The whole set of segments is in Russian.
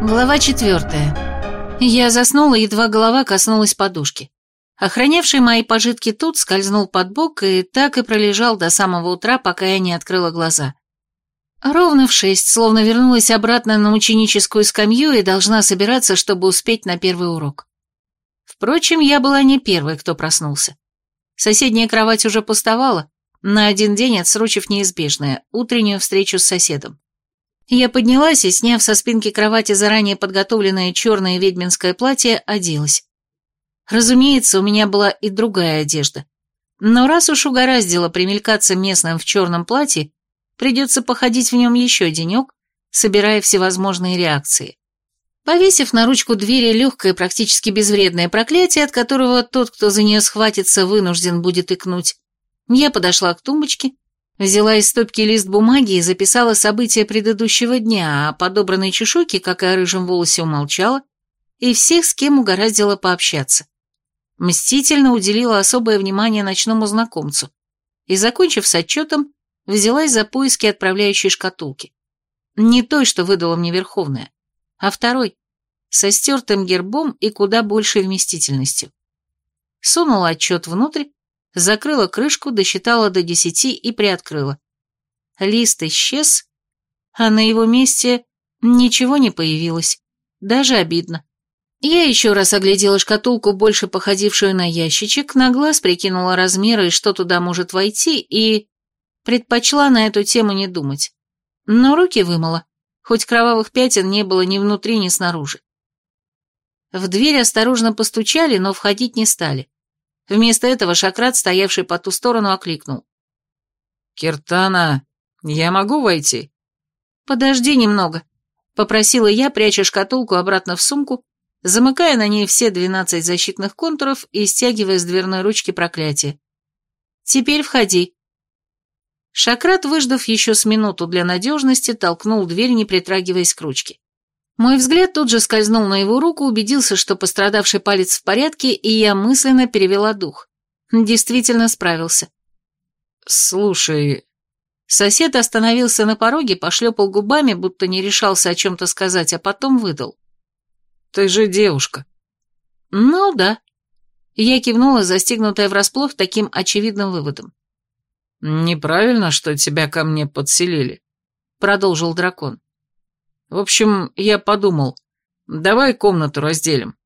Глава четвертая. Я заснула, едва голова коснулась подушки. Охранявший мои пожитки тут скользнул под бок и так и пролежал до самого утра, пока я не открыла глаза. Ровно в шесть, словно вернулась обратно на ученическую скамью и должна собираться, чтобы успеть на первый урок. Впрочем, я была не первой, кто проснулся. Соседняя кровать уже пустовала, на один день отсрочив неизбежное, утреннюю встречу с соседом. Я поднялась и, сняв со спинки кровати заранее подготовленное черное ведьминское платье, оделась. Разумеется, у меня была и другая одежда. Но раз уж угораздило примелькаться местным в черном платье, придется походить в нем еще денек, собирая всевозможные реакции. Повесив на ручку двери легкое, практически безвредное проклятие, от которого тот, кто за нее схватится, вынужден будет икнуть, я подошла к тумбочке, Взяла из стопки лист бумаги и записала события предыдущего дня, а подобранной чешуйки, как и о рыжем волосе, умолчала, и всех, с кем угораздило пообщаться. Мстительно уделила особое внимание ночному знакомцу и, закончив с отчетом, взялась за поиски отправляющей шкатулки. Не той, что выдала мне Верховная, а второй, со стертым гербом и куда большей вместительностью. Сунула отчет внутрь закрыла крышку, досчитала до десяти и приоткрыла. Лист исчез, а на его месте ничего не появилось. Даже обидно. Я еще раз оглядела шкатулку, больше походившую на ящичек, на глаз прикинула размеры и что туда может войти, и предпочла на эту тему не думать. Но руки вымыла, хоть кровавых пятен не было ни внутри, ни снаружи. В дверь осторожно постучали, но входить не стали. Вместо этого Шакрат, стоявший по ту сторону, окликнул. «Киртана, я могу войти?» «Подожди немного», — попросила я, пряча шкатулку обратно в сумку, замыкая на ней все двенадцать защитных контуров и стягивая с дверной ручки проклятие. «Теперь входи». Шакрат, выждав еще с минуту для надежности, толкнул дверь, не притрагиваясь к ручке. Мой взгляд тут же скользнул на его руку, убедился, что пострадавший палец в порядке, и я мысленно перевела дух. Действительно справился. «Слушай...» Сосед остановился на пороге, пошлепал губами, будто не решался о чем-то сказать, а потом выдал. «Ты же девушка». «Ну да». Я кивнула, застигнутая врасплох таким очевидным выводом. «Неправильно, что тебя ко мне подселили», — продолжил дракон. В общем, я подумал, давай комнату разделим.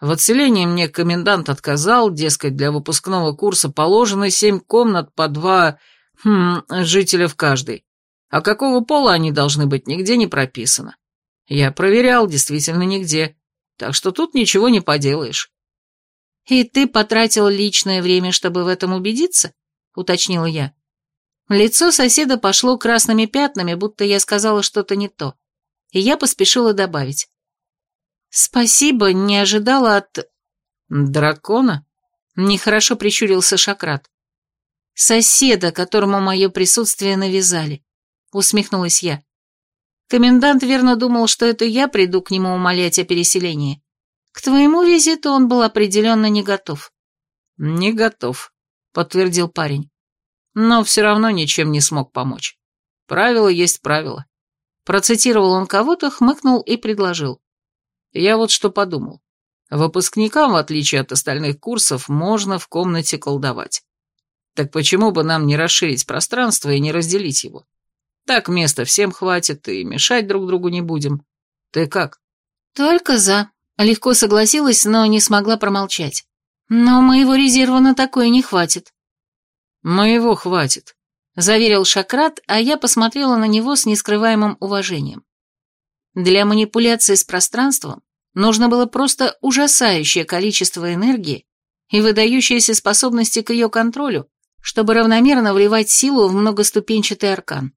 В отселении мне комендант отказал, дескать, для выпускного курса положено семь комнат по два хм, жителя в каждой. А какого пола они должны быть, нигде не прописано. Я проверял, действительно нигде. Так что тут ничего не поделаешь. «И ты потратил личное время, чтобы в этом убедиться?» — уточнила я. Лицо соседа пошло красными пятнами, будто я сказала что-то не то и я поспешила добавить. «Спасибо, не ожидала от...» «Дракона?» — нехорошо прищурился Шакрат. «Соседа, которому мое присутствие навязали», — усмехнулась я. Комендант верно думал, что это я приду к нему умолять о переселении. К твоему визиту он был определенно не готов. «Не готов», — подтвердил парень. «Но все равно ничем не смог помочь. Правило есть правило. Процитировал он кого-то, хмыкнул и предложил. Я вот что подумал. Выпускникам, в отличие от остальных курсов, можно в комнате колдовать. Так почему бы нам не расширить пространство и не разделить его? Так места всем хватит, и мешать друг другу не будем. Ты как? Только за. Легко согласилась, но не смогла промолчать. Но моего резерва на такое не хватит. Моего хватит. — заверил Шакрат, а я посмотрела на него с нескрываемым уважением. Для манипуляции с пространством нужно было просто ужасающее количество энергии и выдающиеся способности к ее контролю, чтобы равномерно вливать силу в многоступенчатый аркан.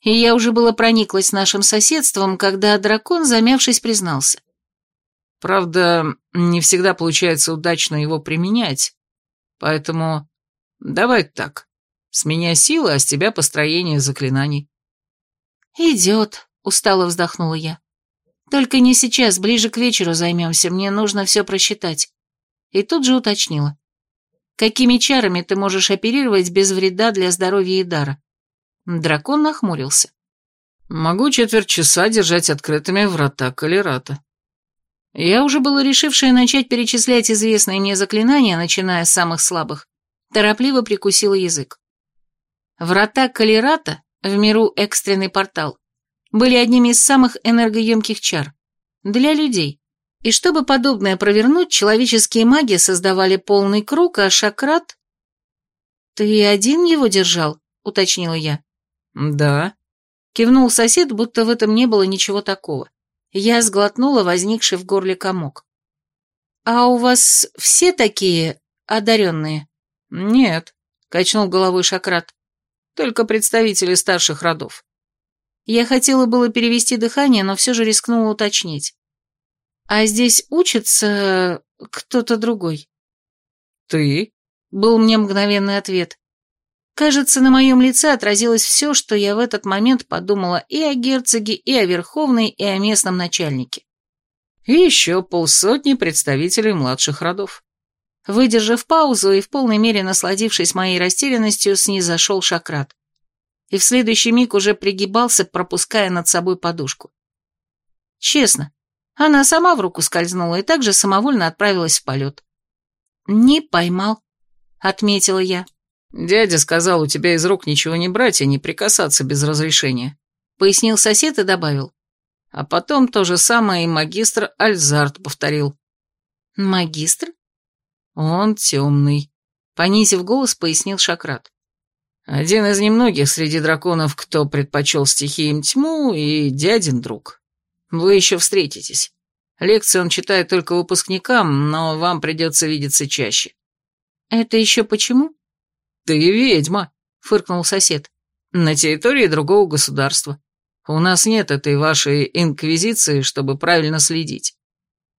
И я уже было прониклась нашим соседством, когда дракон, замявшись, признался. Правда, не всегда получается удачно его применять, поэтому давай так. С меня сила, а с тебя построение заклинаний». «Идет», — устало вздохнула я. «Только не сейчас, ближе к вечеру займемся, мне нужно все просчитать». И тут же уточнила. «Какими чарами ты можешь оперировать без вреда для здоровья и дара?» Дракон нахмурился. Могу четверть часа держать открытыми врата Калерата. Я уже было решившая начать перечислять известные мне заклинания, начиная с самых слабых, торопливо прикусила язык. Врата Калерата, в миру экстренный портал, были одними из самых энергоемких чар. Для людей. И чтобы подобное провернуть, человеческие маги создавали полный круг, а Шакрат... «Ты один его держал?» — уточнила я. «Да», — кивнул сосед, будто в этом не было ничего такого. Я сглотнула возникший в горле комок. «А у вас все такие одаренные?» «Нет», — качнул головой Шакрат. «Только представители старших родов». Я хотела было перевести дыхание, но все же рискнула уточнить. «А здесь учится кто-то другой?» «Ты?» — был мне мгновенный ответ. Кажется, на моем лице отразилось все, что я в этот момент подумала и о герцоге, и о Верховной, и о местном начальнике. И еще полсотни представителей младших родов. Выдержав паузу и в полной мере насладившись моей растерянностью, снизошел Шакрат. И в следующий миг уже пригибался, пропуская над собой подушку. Честно, она сама в руку скользнула и также самовольно отправилась в полет. «Не поймал», — отметила я. «Дядя сказал, у тебя из рук ничего не брать и не прикасаться без разрешения», — пояснил сосед и добавил. А потом то же самое и магистр Альзарт повторил. «Магистр?» «Он темный», — понизив голос, пояснил Шакрат. «Один из немногих среди драконов, кто предпочел стихиям тьму, и дядин друг. Вы еще встретитесь. Лекции он читает только выпускникам, но вам придется видеться чаще». «Это еще почему?» «Ты ведьма», — фыркнул сосед. «На территории другого государства. У нас нет этой вашей инквизиции, чтобы правильно следить.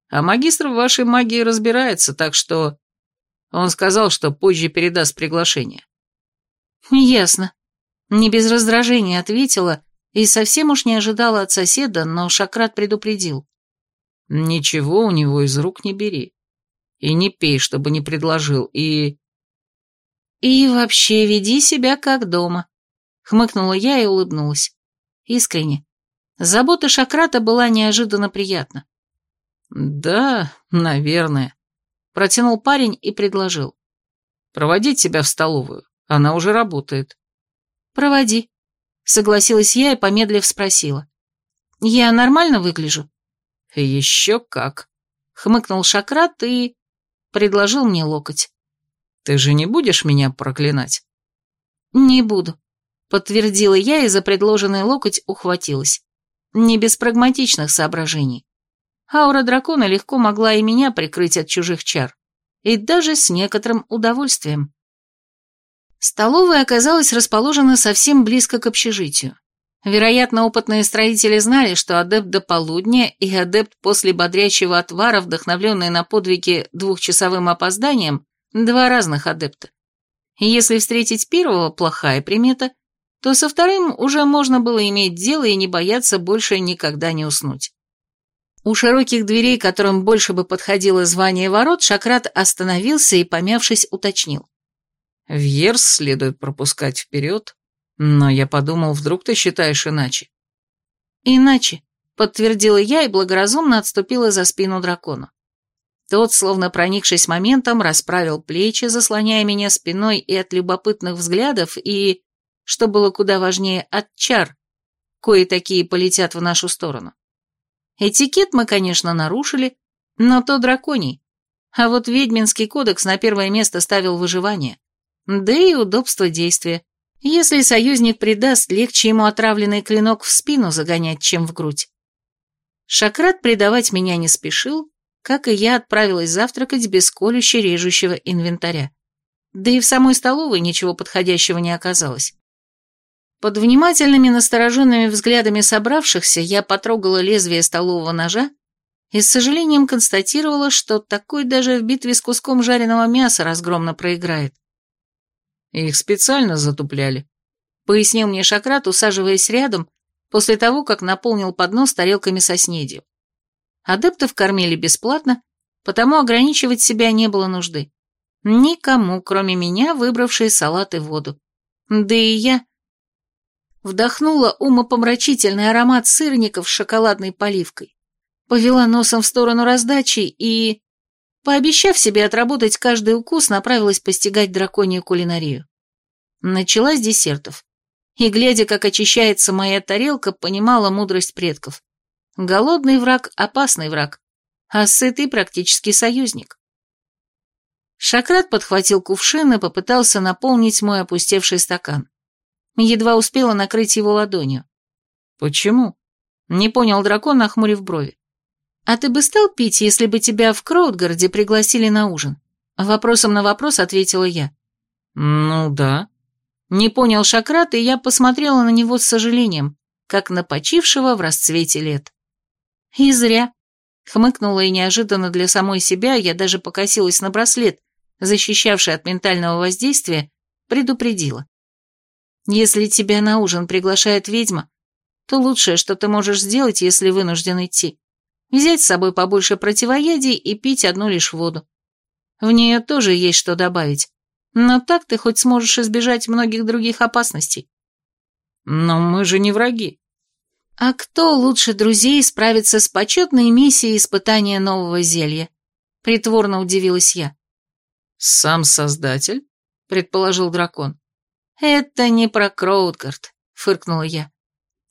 А магистр в вашей магии разбирается, так что...» Он сказал, что позже передаст приглашение. «Ясно». Не без раздражения ответила и совсем уж не ожидала от соседа, но Шакрат предупредил. «Ничего у него из рук не бери. И не пей, чтобы не предложил, и...» «И вообще веди себя как дома», — хмыкнула я и улыбнулась. Искренне. Забота Шакрата была неожиданно приятна. «Да, наверное», — протянул парень и предложил. «Проводить тебя в столовую. Она уже работает». «Проводи», — согласилась я и, помедлив, спросила. «Я нормально выгляжу?» «Еще как», — хмыкнул Шакрат и предложил мне локоть. Ты же не будешь меня проклинать?» «Не буду», — подтвердила я и за предложенный локоть ухватилась. Не без прагматичных соображений. Аура дракона легко могла и меня прикрыть от чужих чар. И даже с некоторым удовольствием. Столовая оказалась расположена совсем близко к общежитию. Вероятно, опытные строители знали, что адепт до полудня и адепт после бодрящего отвара, вдохновленный на подвиги двухчасовым опозданием, Два разных адепта. Если встретить первого плохая примета, то со вторым уже можно было иметь дело и не бояться больше никогда не уснуть. У широких дверей, которым больше бы подходило звание ворот, Шакрат остановился и, помявшись, уточнил. «Вьерс следует пропускать вперед, но я подумал, вдруг ты считаешь иначе?» «Иначе», — подтвердила я и благоразумно отступила за спину дракону. Тот, словно проникшись моментом, расправил плечи, заслоняя меня спиной и от любопытных взглядов, и, что было куда важнее, от чар, кое-такие полетят в нашу сторону. Этикет мы, конечно, нарушили, но то драконий. А вот ведьминский кодекс на первое место ставил выживание. Да и удобство действия. Если союзник предаст, легче ему отравленный клинок в спину загонять, чем в грудь. Шакрат предавать меня не спешил, как и я отправилась завтракать без колюще режущего инвентаря. Да и в самой столовой ничего подходящего не оказалось. Под внимательными настороженными взглядами собравшихся я потрогала лезвие столового ножа и с сожалением констатировала, что такой даже в битве с куском жареного мяса разгромно проиграет. «Их специально затупляли», — пояснил мне Шакрат, усаживаясь рядом, после того, как наполнил поднос тарелками со снедью. Адептов кормили бесплатно, потому ограничивать себя не было нужды. Никому, кроме меня, выбравшей салат и воду. Да и я... Вдохнула умопомрачительный аромат сырников с шоколадной поливкой. Повела носом в сторону раздачи и, пообещав себе отработать каждый укус, направилась постигать драконью кулинарию. Начала с десертов. И, глядя, как очищается моя тарелка, понимала мудрость предков. Голодный враг – опасный враг, а сытый практически союзник. Шакрат подхватил кувшин и попытался наполнить мой опустевший стакан. Едва успела накрыть его ладонью. «Почему?» — не понял дракон, нахмурив брови. «А ты бы стал пить, если бы тебя в Кроудгарде пригласили на ужин?» Вопросом на вопрос ответила я. «Ну да». Не понял Шакрат, и я посмотрела на него с сожалением, как на почившего в расцвете лет. И зря. Хмыкнула и неожиданно для самой себя я даже покосилась на браслет, защищавший от ментального воздействия, предупредила. Если тебя на ужин приглашает ведьма, то лучшее, что ты можешь сделать, если вынужден идти, взять с собой побольше противоядий и пить одну лишь воду. В нее тоже есть что добавить, но так ты хоть сможешь избежать многих других опасностей. Но мы же не враги. А кто лучше друзей справится с почетной миссией испытания нового зелья? Притворно удивилась я. Сам создатель? Предположил дракон. «Это не про Кроудгард», — фыркнула я.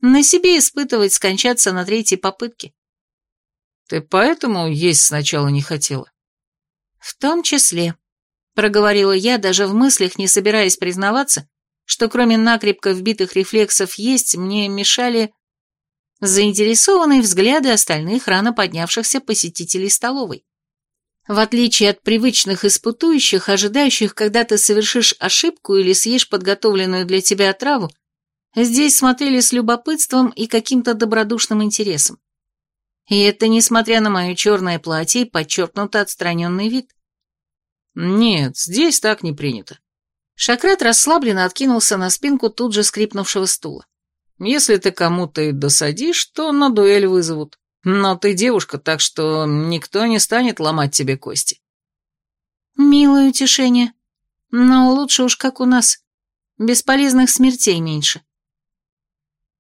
«На себе испытывать скончаться на третьей попытке». «Ты поэтому есть сначала не хотела?» «В том числе», — проговорила я, даже в мыслях не собираясь признаваться, что кроме накрепко вбитых рефлексов есть, мне мешали заинтересованные взгляды остальных рано поднявшихся посетителей столовой. В отличие от привычных испытующих, ожидающих, когда ты совершишь ошибку или съешь подготовленную для тебя отраву, здесь смотрели с любопытством и каким-то добродушным интересом. И это несмотря на мое черное платье и подчеркнуто отстраненный вид. Нет, здесь так не принято. Шакрат расслабленно откинулся на спинку тут же скрипнувшего стула. Если ты кому-то и досадишь, то на дуэль вызовут. Но ты девушка, так что никто не станет ломать тебе кости. Милое утешение. Но лучше уж как у нас. Бесполезных смертей меньше.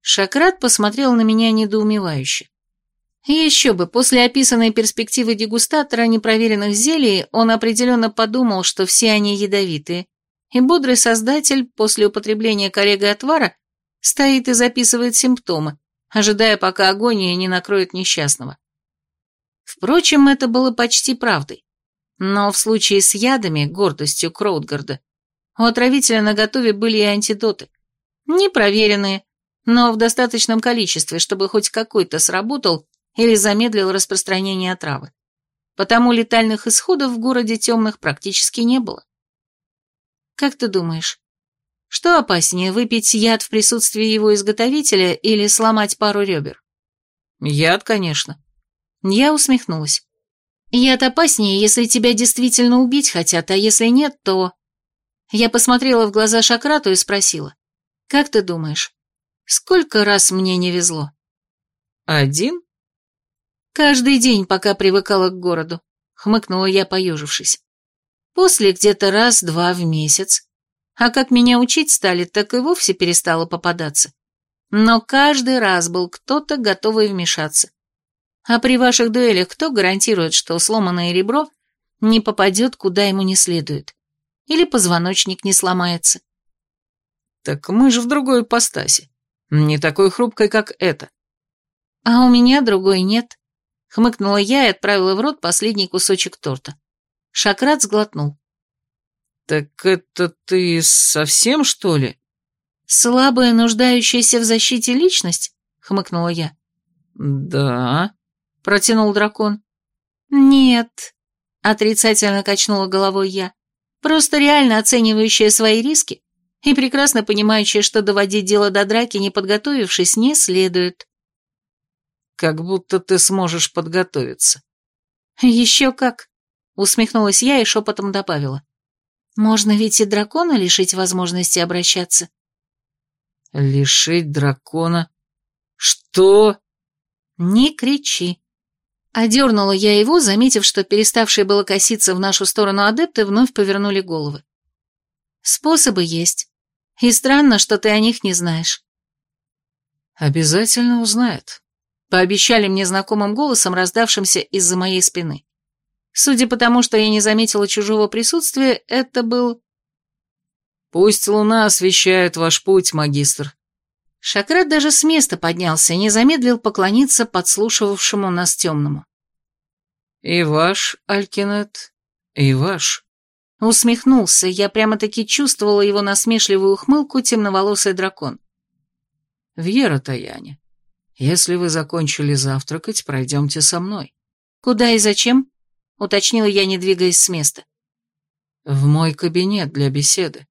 Шакрат посмотрел на меня недоумевающе. Еще бы, после описанной перспективы дегустатора непроверенных зелий, он определенно подумал, что все они ядовитые, и бодрый создатель после употребления коррегой отвара стоит и записывает симптомы, ожидая, пока агония не накроет несчастного. Впрочем, это было почти правдой. Но в случае с ядами, гордостью Кроудгарда, у отравителя на готове были и антидоты. Непроверенные, но в достаточном количестве, чтобы хоть какой-то сработал или замедлил распространение отравы. Потому летальных исходов в городе темных практически не было. Как ты думаешь, что опаснее, выпить яд в присутствии его изготовителя или сломать пару ребер? Яд, конечно. Я усмехнулась. Яд опаснее, если тебя действительно убить хотят, а если нет, то... Я посмотрела в глаза Шакрату и спросила. Как ты думаешь, сколько раз мне не везло? Один? Каждый день, пока привыкала к городу, хмыкнула я, поежившись. После где-то раз-два в месяц. А как меня учить стали, так и вовсе перестала попадаться. Но каждый раз был кто-то, готовый вмешаться. А при ваших дуэлях кто гарантирует, что сломанное ребро не попадет куда ему не следует? Или позвоночник не сломается? Так мы же в другой ипостаси. Не такой хрупкой, как это. А у меня другой нет. Хмыкнула я и отправила в рот последний кусочек торта. Шакрат сглотнул. «Так это ты совсем, что ли?» «Слабая, нуждающаяся в защите личность?» — хмыкнула я. «Да», — протянул дракон. «Нет», — отрицательно качнула головой я. «Просто реально оценивающая свои риски и прекрасно понимающая, что доводить дело до драки, не подготовившись, не следует». «Как будто ты сможешь подготовиться». «Еще как», — усмехнулась я и шепотом добавила. Можно ведь и дракона лишить возможности обращаться. Лишить дракона? Что? Не кричи. Одернула я его, заметив, что переставшие было коситься в нашу сторону адепты вновь повернули головы. Способы есть. И странно, что ты о них не знаешь. Обязательно узнает. Пообещали мне знакомым голосом, раздавшимся из-за моей спины. Судя по тому, что я не заметила чужого присутствия, это был... «Пусть луна освещает ваш путь, магистр». Шакрат даже с места поднялся и не замедлил поклониться подслушивавшему нас темному. «И ваш, Алькинет, и ваш». Усмехнулся, я прямо-таки чувствовала его насмешливую ухмылку темноволосый дракон. «Вьера Таяне, если вы закончили завтракать, пройдемте со мной». «Куда и зачем?» — уточнила я, не двигаясь с места. «В мой кабинет для беседы.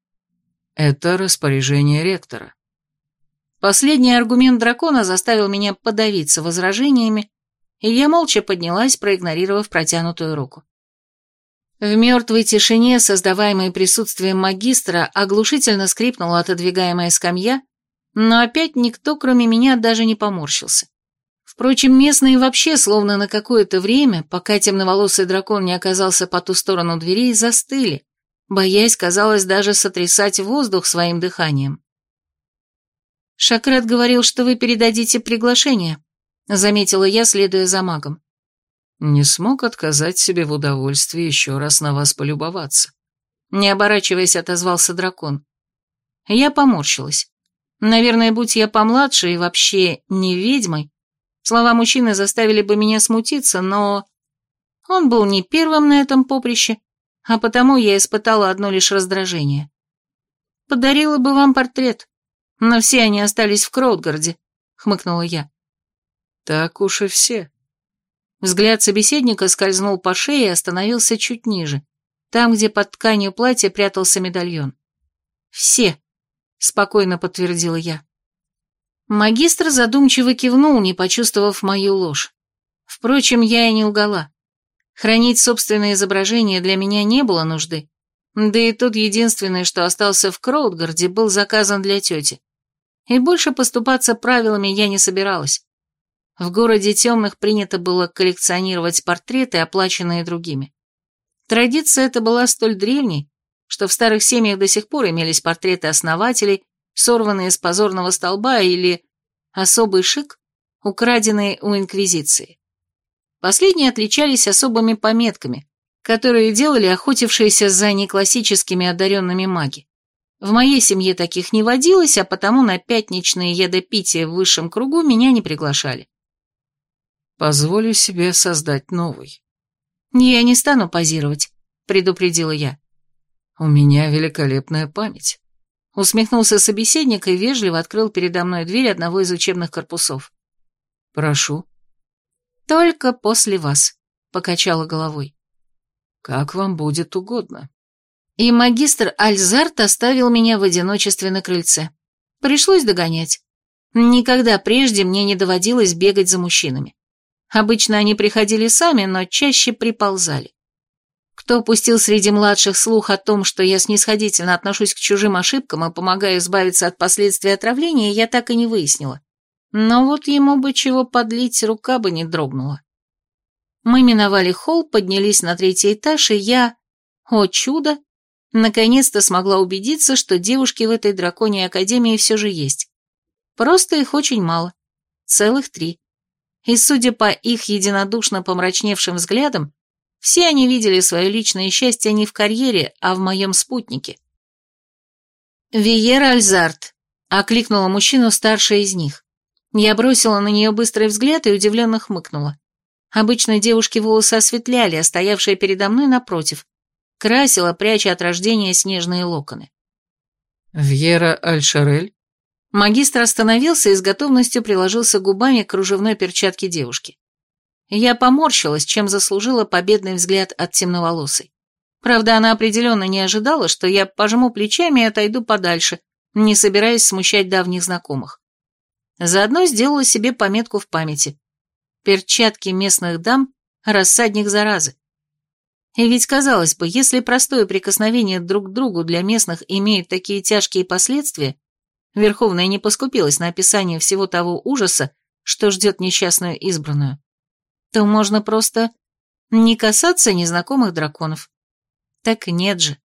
Это распоряжение ректора». Последний аргумент дракона заставил меня подавиться возражениями, и я молча поднялась, проигнорировав протянутую руку. В мертвой тишине, создаваемой присутствием магистра, оглушительно скрипнула отодвигаемая скамья, но опять никто, кроме меня, даже не поморщился. Впрочем, местные вообще, словно на какое-то время, пока темноволосый дракон не оказался по ту сторону дверей, застыли, боясь, казалось, даже сотрясать воздух своим дыханием. «Шакрат говорил, что вы передадите приглашение», — заметила я, следуя за магом. «Не смог отказать себе в удовольствии еще раз на вас полюбоваться», — не оборачиваясь, отозвался дракон. Я поморщилась. Наверное, будь я помладше и вообще не ведьмой, слова мужчины заставили бы меня смутиться, но... Он был не первым на этом поприще, а потому я испытала одно лишь раздражение. Подарила бы вам портрет, но все они остались в Кроудгарде, хмыкнула я. Так уж и все. Взгляд собеседника скользнул по шее и остановился чуть ниже, там, где под тканью платья прятался медальон. Все, спокойно подтвердила я. Магистр задумчиво кивнул, не почувствовав мою ложь. Впрочем, я и не лгала. Хранить собственное изображение для меня не было нужды. Да и тот единственный, что остался в Кроудгарде, был заказан для тети. И больше поступаться правилами я не собиралась. В городе темных принято было коллекционировать портреты, оплаченные другими. Традиция эта была столь древней, что в старых семьях до сих пор имелись портреты основателей, сорванные с позорного столба или особый шик, украденные у Инквизиции. Последние отличались особыми пометками, которые делали охотившиеся за неклассическими одаренными маги. В моей семье таких не водилось, а потому на пятничные ядопития в высшем кругу меня не приглашали. Позволю себе создать новый. Я не стану позировать, предупредила я. У меня великолепная память. Усмехнулся собеседник и вежливо открыл передо мной дверь одного из учебных корпусов. Прошу. Только после вас, покачала головой. Как вам будет угодно. И магистр Альзарт оставил меня в одиночестве на крыльце. Пришлось догонять. Никогда прежде мне не доводилось бегать за мужчинами. Обычно они приходили сами, но чаще приползали. Кто пустил среди младших слух о том, что я снисходительно отношусь к чужим ошибкам и помогаю избавиться от последствий отравления, я так и не выяснила. Но вот ему бы чего подлить, рука бы не дрогнула. Мы миновали холл, поднялись на третий этаж, и я, о чудо, наконец-то смогла убедиться, что девушки в этой драконьей академии все же есть. Просто их очень мало. Целых три и, судя по их единодушно помрачневшим взглядам, все они видели свое личное счастье не в карьере, а в моем спутнике. «Виера Альзарт», — окликнула мужчину старшая из них. Я бросила на нее быстрый взгляд и удивленно хмыкнула. Обычно девушки волосы осветляли, а стоявшая передо мной напротив, красила, пряча от рождения снежные локоны. «Вьера Альшарель?» Магистр остановился и с готовностью приложился губами к кружевной перчатке девушки. Я поморщилась, чем заслужила победный взгляд от темноволосой. Правда, она определенно не ожидала, что я пожму плечами и отойду подальше, не собираясь смущать давних знакомых. Заодно сделала себе пометку в памяти. Перчатки местных дам – рассадник заразы. И ведь, казалось бы, если простое прикосновение друг к другу для местных имеет такие тяжкие последствия, Верховная не поскупилась на описание всего того ужаса, что ждет несчастную избранную, то можно просто не касаться незнакомых драконов. Так нет же.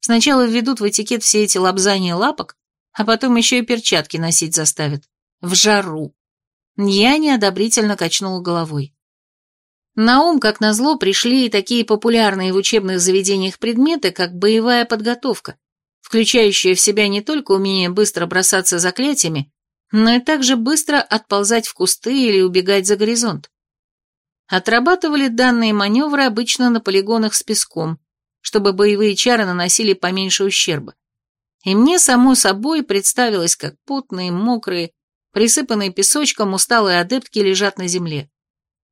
Сначала введут в этикет все эти лапзания лапок, а потом еще и перчатки носить заставят. В жару. Я неодобрительно качнула головой. На ум, как назло, пришли и такие популярные в учебных заведениях предметы, как боевая подготовка, включающая в себя не только умение быстро бросаться заклятиями, но и также быстро отползать в кусты или убегать за горизонт. Отрабатывали данные маневры обычно на полигонах с песком, чтобы боевые чары наносили поменьше ущерба. И мне, само собой, представилось, как потные, мокрые, присыпанные песочком усталые адептки лежат на земле.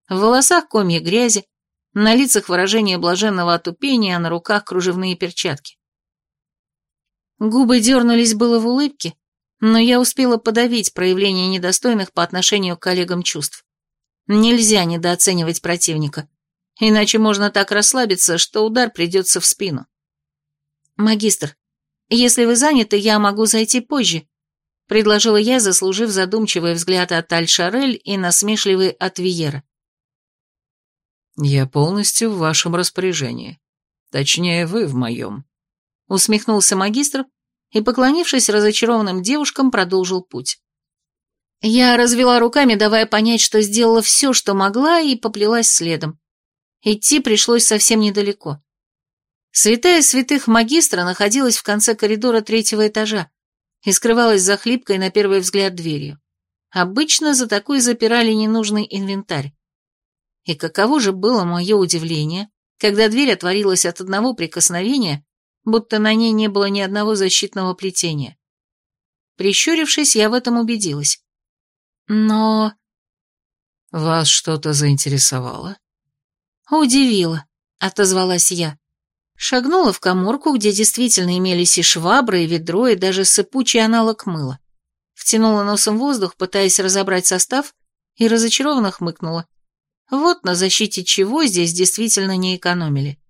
В волосах комья грязи, на лицах выражение блаженного отупения, а на руках кружевные перчатки. Губы дернулись было в улыбке, но я успела подавить проявление недостойных по отношению к коллегам чувств. Нельзя недооценивать противника, иначе можно так расслабиться, что удар придется в спину. «Магистр, если вы заняты, я могу зайти позже», предложила я, заслужив задумчивый взгляд от Аль-Шарель и насмешливый от Виера. «Я полностью в вашем распоряжении. Точнее, вы в моем», — усмехнулся магистр и, поклонившись разочарованным девушкам, продолжил путь. Я развела руками, давая понять, что сделала все, что могла, и поплелась следом. Идти пришлось совсем недалеко. Святая святых магистра находилась в конце коридора третьего этажа и скрывалась за хлипкой на первый взгляд дверью. Обычно за такой запирали ненужный инвентарь. И каково же было мое удивление, когда дверь отворилась от одного прикосновения, будто на ней не было ни одного защитного плетения. Прищурившись, я в этом убедилась. Но... Вас что-то заинтересовало? Удивило, отозвалась я. Шагнула в коморку, где действительно имелись и швабры, и ведро, и даже сыпучий аналог мыла. Втянула носом воздух, пытаясь разобрать состав, и разочарованно хмыкнула. Вот на защите чего здесь действительно не экономили.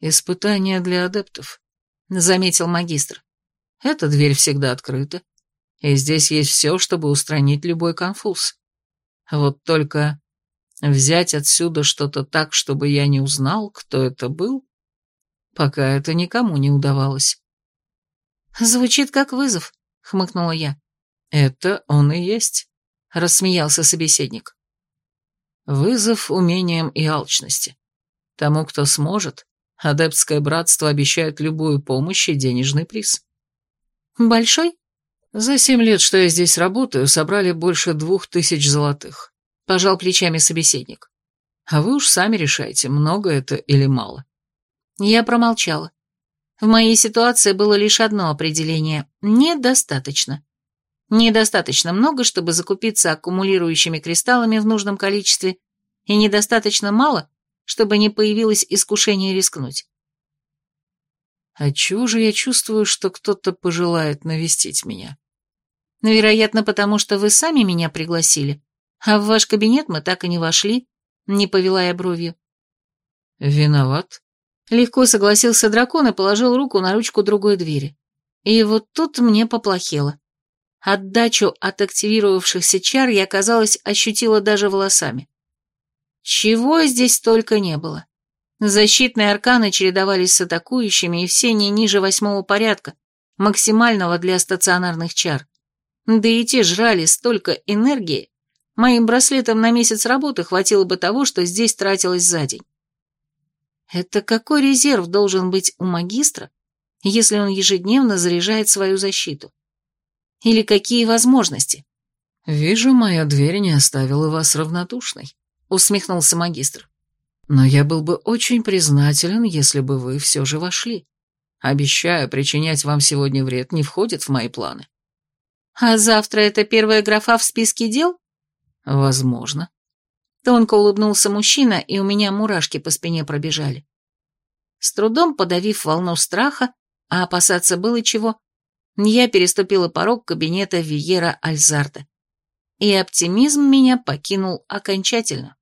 «Испытание для адептов», — заметил магистр. «Эта дверь всегда открыта, и здесь есть все, чтобы устранить любой конфуз. Вот только взять отсюда что-то так, чтобы я не узнал, кто это был, пока это никому не удавалось». «Звучит как вызов», — хмыкнула я. «Это он и есть», — рассмеялся собеседник. Вызов умением и алчности. Тому, кто сможет, адептское братство обещает любую помощь и денежный приз. Большой? За семь лет, что я здесь работаю, собрали больше двух тысяч золотых. Пожал плечами собеседник. А вы уж сами решайте, много это или мало. Я промолчала. В моей ситуации было лишь одно определение – недостаточно. Недостаточно много, чтобы закупиться аккумулирующими кристаллами в нужном количестве, и недостаточно мало, чтобы не появилось искушение рискнуть. Отчего же я чувствую, что кто-то пожелает навестить меня? Вероятно, потому что вы сами меня пригласили, а в ваш кабинет мы так и не вошли, не повела я бровью. Виноват. Легко согласился дракон и положил руку на ручку другой двери. И вот тут мне поплохело. Отдачу от активировавшихся чар я, казалось, ощутила даже волосами. Чего здесь только не было. Защитные арканы чередовались с атакующими, и все не ниже восьмого порядка, максимального для стационарных чар. Да и те жрали столько энергии, моим браслетом на месяц работы хватило бы того, что здесь тратилось за день. Это какой резерв должен быть у магистра, если он ежедневно заряжает свою защиту? Или какие возможности? «Вижу, моя дверь не оставила вас равнодушной», — усмехнулся магистр. «Но я был бы очень признателен, если бы вы все же вошли. Обещаю, причинять вам сегодня вред не входит в мои планы». «А завтра это первая графа в списке дел?» «Возможно». Тонко улыбнулся мужчина, и у меня мурашки по спине пробежали. С трудом подавив волну страха, а опасаться было чего, я переступила порог кабинета Виера Альзарда. И оптимизм меня покинул окончательно.